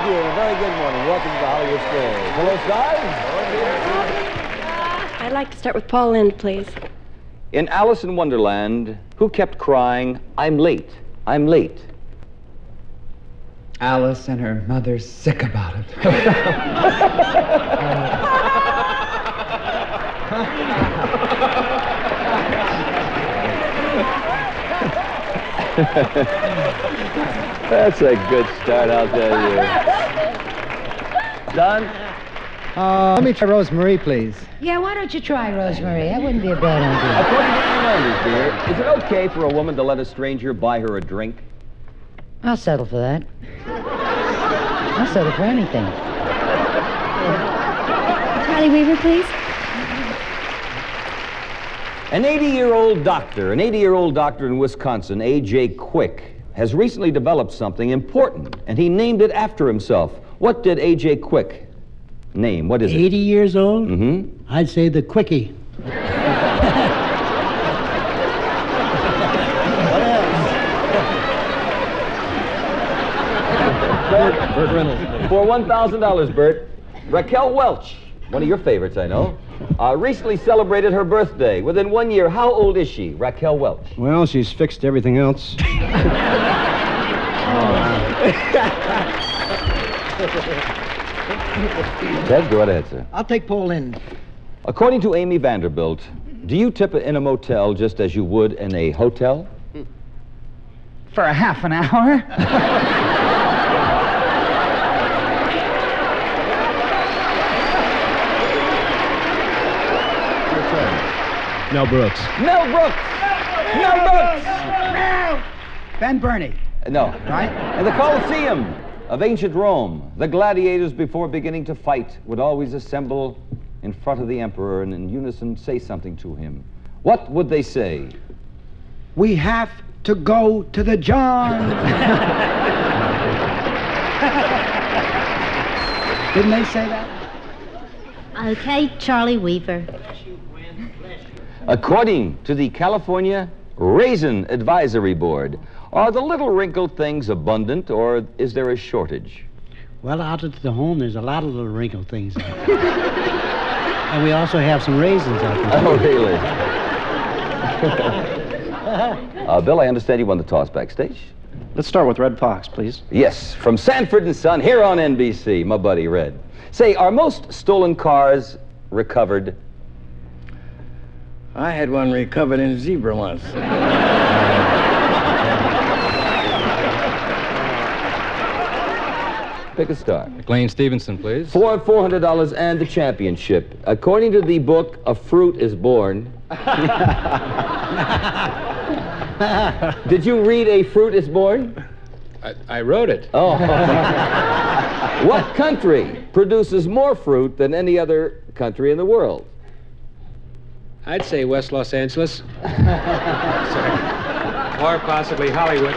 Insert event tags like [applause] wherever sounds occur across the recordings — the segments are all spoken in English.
Thank you, and a very good morning. Welcome to the Hollywood Square. Hello, stars. I'd like to start with Paul Lynde, please. In Alice in Wonderland, who kept crying, I'm late, I'm late? Alice and her mother's sick about it. [laughs] That's a good start, I'll tell you. Done? Uh, let me try Rosemary, please. Yeah, why don't you try Rosemary? That wouldn't be a bad idea. According to Andy, dear, is it okay for a woman to let a stranger buy her a drink? I'll settle for that. I'll settle for anything. Charlie Weaver, please. An 80 year old doctor, an 80 year old doctor in Wisconsin, A.J. Quick, has recently developed something important, and he named it after himself. What did A.J. Quick name? What is it? 80 years old? Mm-hmm. I'd say the quickie. [laughs] Burt Reynolds. For $1,000, Burt, Raquel Welch, one of your favorites, I know, uh, recently celebrated her birthday. Within one year, how old is she, Raquel Welch? Well, she's fixed everything else. [laughs] Ted, go right ahead, sir. I'll take Paul in. According to Amy Vanderbilt, do you tip in a motel just as you would in a hotel? For a half an hour? Mel Brooks. Mel Brooks! Mel Brooks! Ben Burney. No. Right? In the Colosseum of ancient Rome, the gladiators, before beginning to fight, would always assemble in front of the emperor and in unison say something to him. What would they say? We have to go to the John. [laughs] Didn't they say that? Okay, Charlie Weaver. According to the California Raisin Advisory Board, are the little wrinkled things abundant or is there a shortage? Well, out at the home, there's a lot of little wrinkled things. [laughs] and we also have some raisins out there. Oh, really? [laughs] uh, Bill, I understand you won the toss backstage. Let's start with Redd Foxx, please. Yes, from Sanford and Son here on NBC, my buddy Red. Say, are most stolen cars recovered? I had one recovered in a zebra once. Pick a star. McLean Stevenson, please. For $400 and the championship. According to the book, A Fruit is Born. [laughs] Did you read A Fruit is Born? I, I wrote it. Oh. what country produces more fruit than any other country in the world? I'd say West Los Angeles. [laughs] or possibly Hollywood.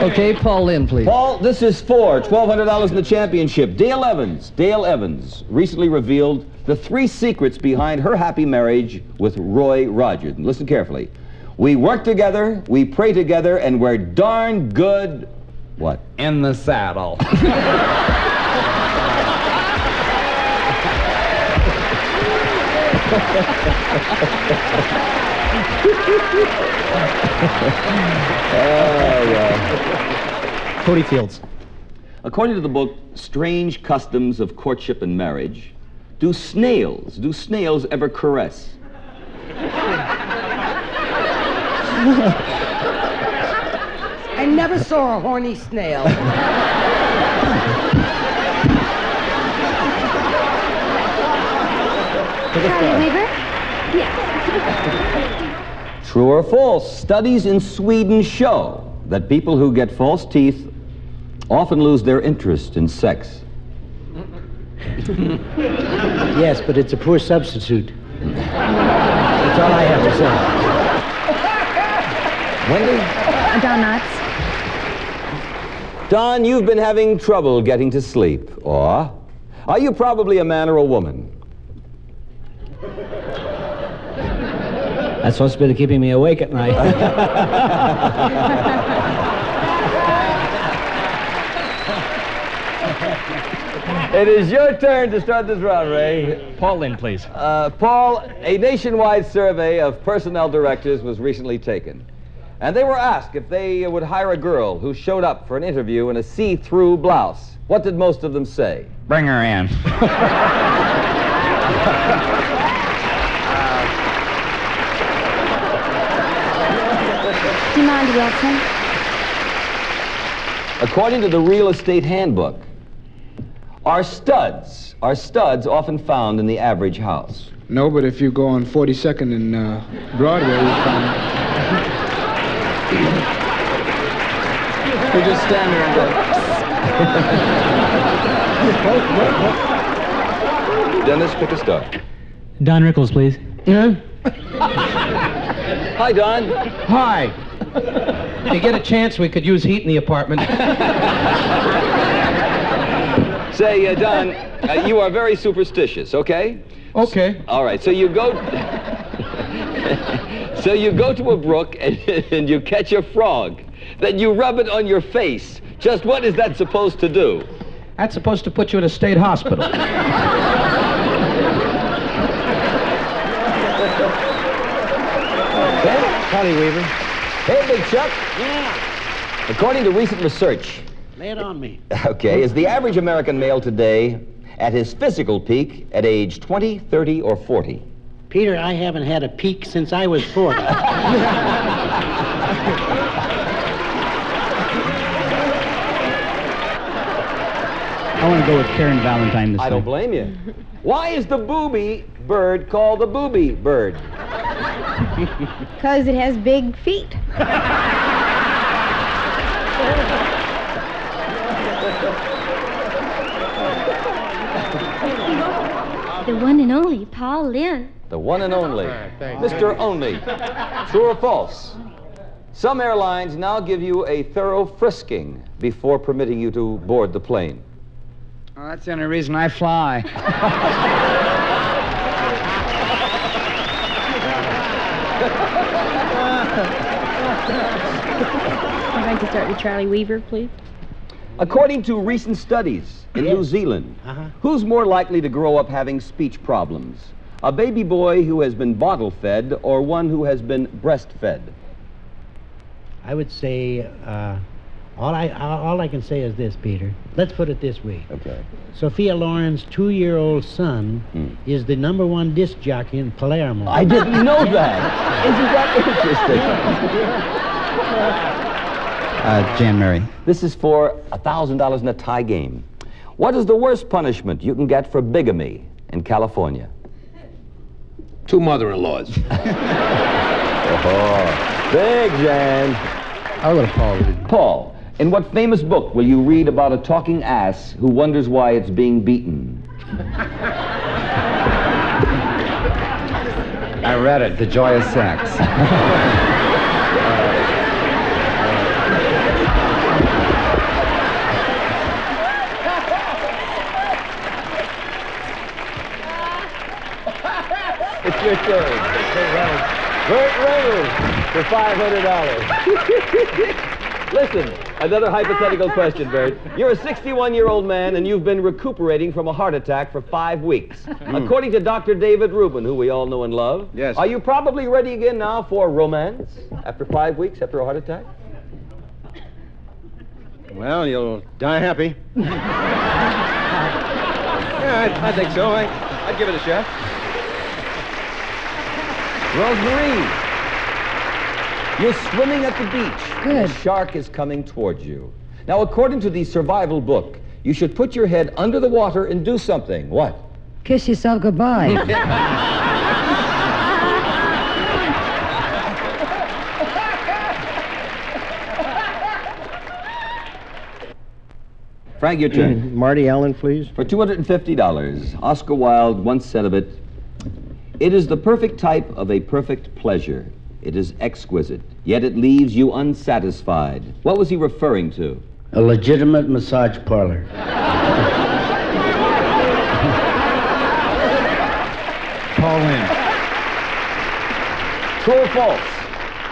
Okay, Paul Lynde, please. Paul, this is for $1,200 in the championship. Dale Evans, Dale Evans, recently revealed the three secrets behind her happy marriage with Roy Rogers. And listen carefully. We work together, we pray together, and we're darn good. What? In the saddle. [laughs] [laughs] Oh, Totie Fields. According to the book Strange Customs of Courtship and Marriage, do snails, do snails ever caress? I never saw a horny snail. Charlie Weaver? Yes. True or false? Studies in Sweden show that people who get false teeth often lose their interest in sex. Yes, but it's a poor substitute. That's all I have to say. Wendy? Don Knotts. Don, you've been having trouble getting to sleep. Or are you probably a man or a woman? That's what's been keeping me awake at night. [laughs] It is your turn to start this round, Ray. Paul Lynde, please. Uh, Paul, a nationwide survey of personnel directors was recently taken. And they were asked if they would hire a girl who showed up for an interview in a see through blouse. What did most of them say? Bring her in. [laughs] Demond Wilson. According to the real estate handbook, are studs are studs often found in the average house? No, but if you go on 42nd and uh, Broadway, you find. You just stand there and go. Dennis, pick a star. Don Rickles, please. Yeah? Hi, Don. Hi. If you get a chance, we could use heat in the apartment. Say, uh, Don, uh, you are very superstitious, okay? Okay. All right, so you go. so you go to a brook and, and you catch a frog. Then you rub it on your face. Just what is that supposed to do? That's supposed to put you in a state hospital. Charlie Weaver. Hey, Big Chuck. Yeah. According to recent research, Lay it on me. [laughs] okay, is the average American male today at his physical peak at age 20, 30, or 40? Peter, I haven't had a peak since I was 40. [laughs] I want to go with Karen Valentine this time. I don't blame you. Why is the booby bird called the booby bird? Because it has big feet. the one and only Paul Lynde. The one and only. Mr. Only. True or false? Some airlines now give you a thorough frisking before permitting you to board the plane. Well, that's the only reason I fly. [laughs] I'd like to start with Charlie Weaver, please. According to recent studies in New Zealand, who's more likely to grow up having speech problems? A baby boy who has been bottle fed or one who has been breastfed? I would say, uh, all I all I can say is this, Peter. Let's put it this way: Okay. Sophia Loren's two-year-old son Hmm. is the number one disc jockey in Palermo. I didn't know that. Isn't that interesting? Uh, Jan Murray. This is for $1,000 in a tie game. What is the worst punishment you can get for bigamy in California? Two mother-in-laws. Oh, [laughs] big Jan. I'll go to Paul Lynde. Paul, in what famous book will you read about a talking ass who wonders why it's being beaten? I read it, The Joy of Sex. It's your turn. Burt Reynolds for $500. [laughs] Listen, another hypothetical [laughs] question, Burt. You're a 61-year-old man, and you've been recuperating from a heart attack for five weeks. [laughs] Hmm. According to Dr. David Reuben, who we all know and love, Yes. are you probably ready again now for romance after five weeks after a heart attack? Well, you'll die happy. [laughs] yeah, I, I think so. I, I'd give it a shot. Rosemary, you're swimming at the beach. Good. A shark is coming towards you. Now, according to the survival book, you should put your head under the water and do something. What? Kiss yourself goodbye. [laughs] Frank, your turn. Mm-hmm. Marty Allen, please. For $250, Oscar Wilde once said of it, It is the perfect type of a perfect pleasure. It is exquisite, yet it leaves you unsatisfied. What was he referring to? A legitimate massage parlor. [laughs] Paul Lynde. True or false?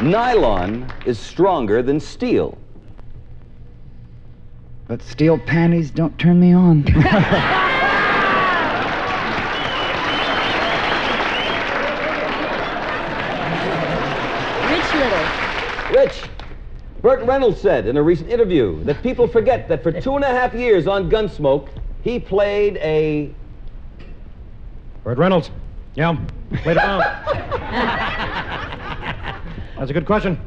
Nylon is stronger than steel. But steel panties don't turn me on. [laughs] Burt Reynolds said in a recent interview that people forget that for two and a half years on Gunsmoke, he played a. Burt Reynolds. Yeah, played around. [laughs] That's a good question.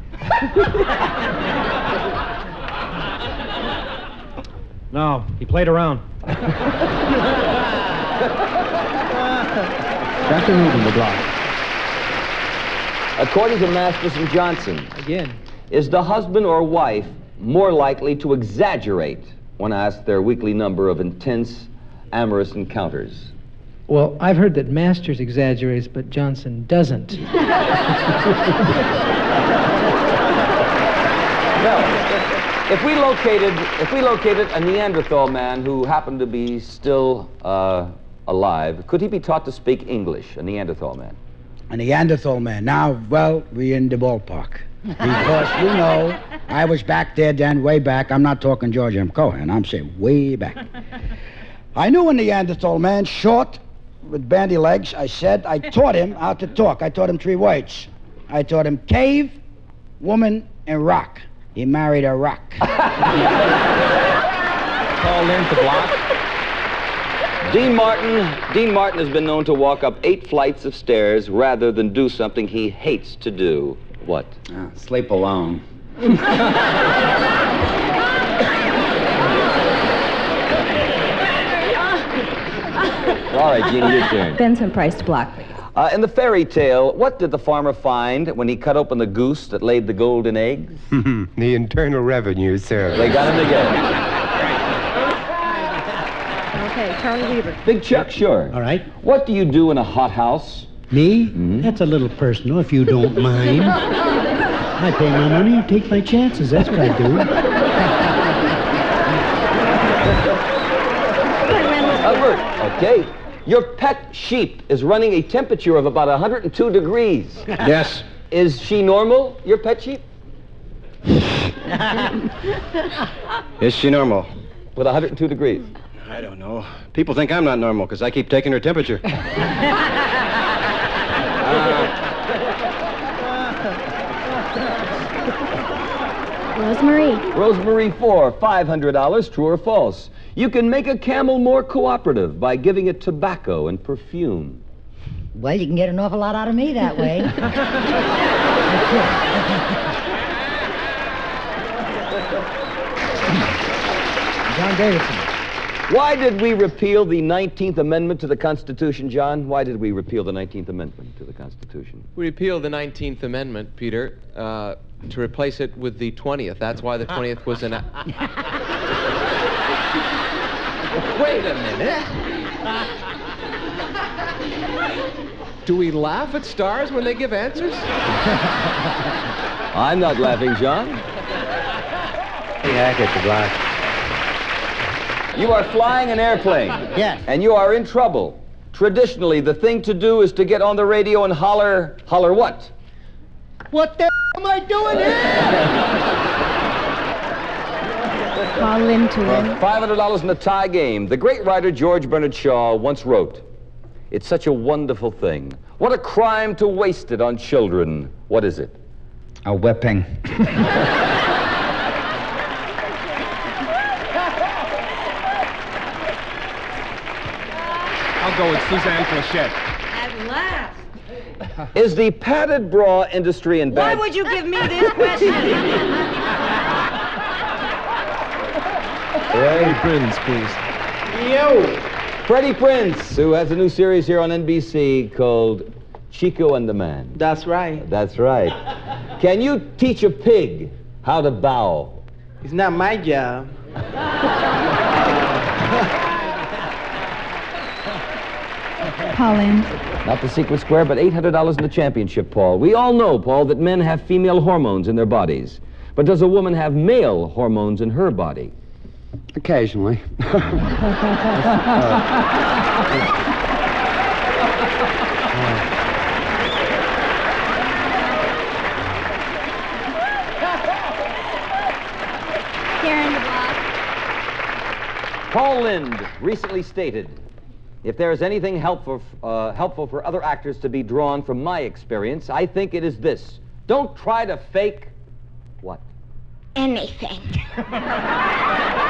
no, he played around. Dr. Reuben, the block. According to Masters and Johnson, Again. Is the husband or wife more likely to exaggerate when asked their weekly number of intense amorous encounters? Well, I've heard that Masters exaggerates, but Johnson doesn't. [laughs] Now, if we located if we located a Neanderthal man who happened to be still uh, alive, could he be taught to speak English? A Neanderthal man. A Neanderthal man. Now, well, we're in the ballpark. Because, you know, I was back there then, way back. I'm not talking George M. Cohan. I'm saying way back. I knew a Neanderthal man, short, with bandy legs. I said, I taught him how to talk. I taught him three words. I taught him cave, woman, and rock. He married a rock. [laughs] Paul Lynde to block. Dean Martin. Dean Martin has been known to walk up eight flights of stairs rather than do something he hates to do. What? Ah, sleep alone. All right, Jeannie, your turn. Vincent Price to block. Uh, in the fairy tale, what did the farmer find when he cut open the goose that laid the golden eggs? [laughs] the Internal Revenue, sir. They got him again. Okay, Charlie Weaver. Big Chuck, sure. All right. What do you do in a hothouse? Me? That's a little personal, if you don't mind. I pay my money and take my chances. That's what I do. Albert, okay. Your pet sheep is running a temperature of about 102 degrees. Yes. Is she normal, your pet sheep? Is she normal? With 102 degrees. I don't know. People think I'm not normal because I keep taking her temperature. [laughs] [laughs] Rosemary. Rosemary 4, $500, true or false. You can make a camel more cooperative by giving it tobacco and perfume. Well, you can get an awful lot out of me that way. [laughs] John Davidson. Why did we repeal the 19th Amendment to the Constitution, John? Why did we repeal the 19th Amendment to the Constitution? We repealed the 19th Amendment, Peter, uh, to replace it with the 20th. That's why the 20th was an. [laughs] Wait a minute. Do we laugh at stars when they give answers? [laughs] I'm not laughing, John. Yeah, I get the block. You are flying an airplane. Yes. And you are in trouble. Traditionally, the thing to do is to get on the radio and holler, holler what? What the am I doing here? Paul Lynde to win. $500 in a tie game. The great writer George Bernard Shaw once wrote, It's such a wonderful thing. What a crime to waste it on children. What is it? A whipping. [laughs] I'll go with Suzanne Pleshette. At last. Is the padded bra industry in Why would you give me this question? Freddie Prinze, please. Freddie Prinze, who has a new series here on NBC called Chico and the Man. That's right. That's right. Can you teach a pig how to bow? It's not my job. [laughs] Not the secret square, but $800 in the championship, Paul. We all know, Paul, that men have female hormones in their bodies. But does a woman have male hormones in her body? Occasionally. [laughs] uh, Paul Lynde recently stated if there is anything helpful, uh, helpful for other actors to be drawn from my experience, I think it is this. Don't try to fake what? Anything. [laughs]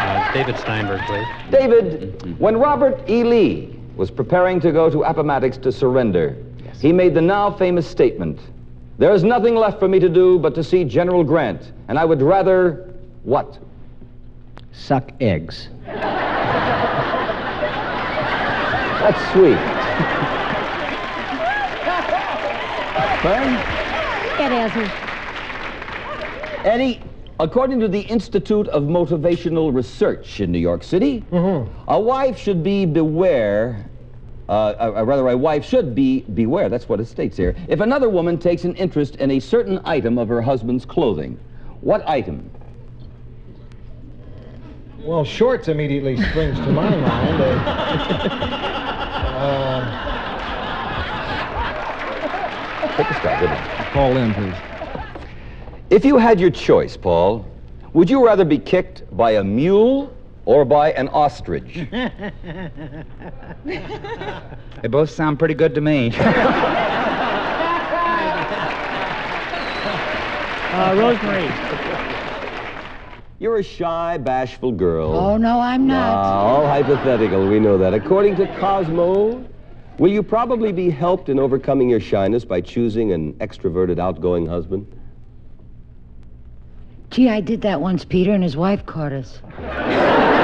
Uh, David Steinberg, please. David, when Robert E. Lee was preparing to go to Appomattox to surrender, he made the now famous statement There is nothing left for me to do but to see General Grant, and I would rather what? Suck eggs. That's sweet. Fern? Get Ezra. Eddie, according to the Institute of Motivational Research in New York City, mm-hmm. a wife should be beware. Uh, uh, rather, a wife should be beware. That's what it states here. If another woman takes an interest in a certain item of her husband's clothing, what item? Well, shorts immediately springs to my mind. Uh, Take a stab, didn't? Paul in, please. If you had your choice, Paul, would you rather be kicked by a mule or by an ostrich? [laughs] They both sound pretty good to me. [laughs] Uh, Rosemary. You're a shy, bashful girl. Oh, no, I'm not. Ah, all hypothetical, we know that. According to Cosmo, will you probably be helped in overcoming your shyness by choosing an extroverted, outgoing husband? Gee, I did that once, Peter, and his wife caught us. [laughs]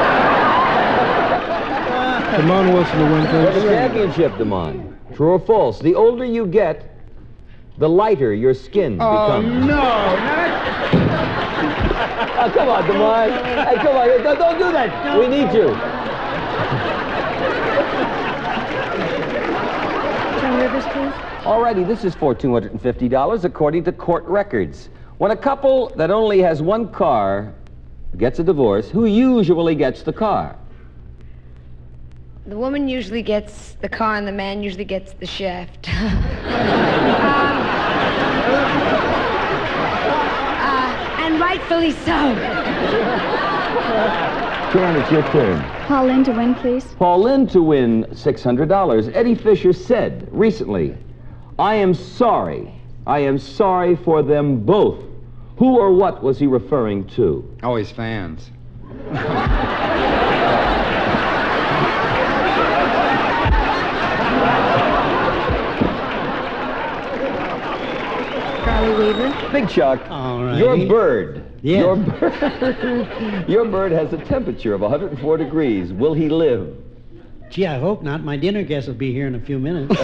Damon Wilson to win For the first. championship, Damon. True or false? The older you get, the lighter your skin Oh, becomes. no. Oh, [laughs] come on, Damon. Hey, come on. Don't, don't do that. We need you. Joan Rivers, please. Alrighty, this is for $250 according to court records. When a couple that only has one car gets a divorce, who usually gets the car? The woman usually gets the car and the man usually gets the shaft. [laughs] um, uh, and rightfully so. Karen, it's your turn. Paul Lynde to win, please. Paul Lynde to win $600. Eddie Fisher said recently, I am sorry. I am sorry for them both. Who or what was he referring to? Oh, his fans. [laughs] Charlie Weaver. Big Chuck, All right. your bird. Yeah. Your bird. [laughs] your bird has a temperature of 104 degrees. Will he live? Gee, I hope not. My dinner guest will be here in a few minutes.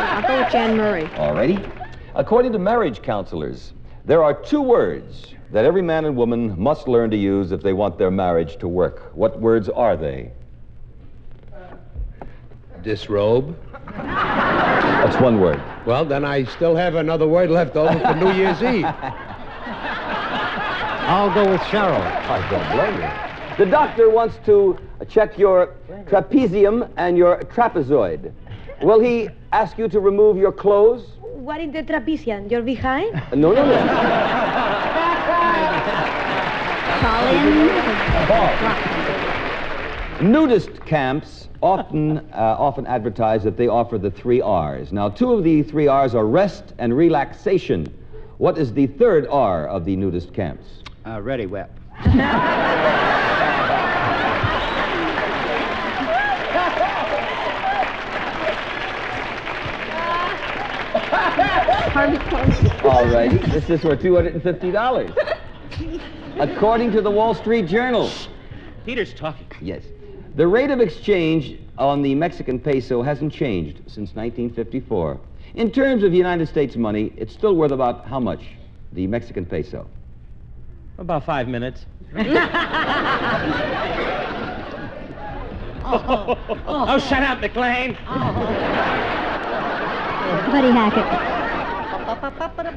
I'll go with Jan Murray. Alrighty. According to marriage counselors, there are two words that every man and woman must learn to use if they want their marriage to work. What words are they? Disrobe. That's one word. Well, then I still have another word left over for New Year's Eve. I'll go with Cheryl. I don't blame you. The doctor wants to check your trapezium and your trapezoid. Will he ask you to remove your clothes? What is the trapezium? You're behind? No, no, no. Nudist camps often uh, often advertise that they offer the three R's. Now, two of the three R's are rest and relaxation. What is the third R of the nudist camps? Uh, ready, Korman. All righty, this is for $250. According to the Wall Street Journal. Peter's talking. Yes. The rate of exchange on the Mexican peso hasn't changed since 1954. In terms of United States money, it's still worth about how much? The Mexican peso. About five minutes. [laughs] [laughs] Oh, oh, oh. oh, shut up, McLean. Buddy Hackett.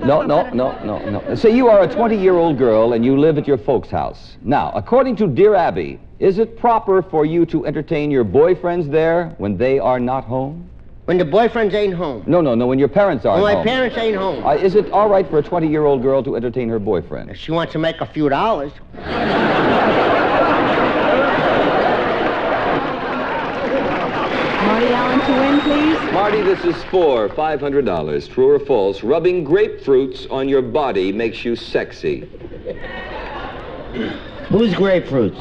No, no, no, no, no. Say you are a 20-year-old girl and you live at your folks' house. Now, according to Dear Abby, is it proper for you to entertain your boyfriends there when they are not home? When the boyfriends ain't home. No, no, no, when your parents are When my home. parents ain't home. Uh, is it all right for a 20-year-old girl to entertain her boyfriend? If she wants to make a few dollars. Marty Allen to win, please. Marty, this is for $500. True or false? Rubbing grapefruits on your body makes you sexy. Who's grapefruits?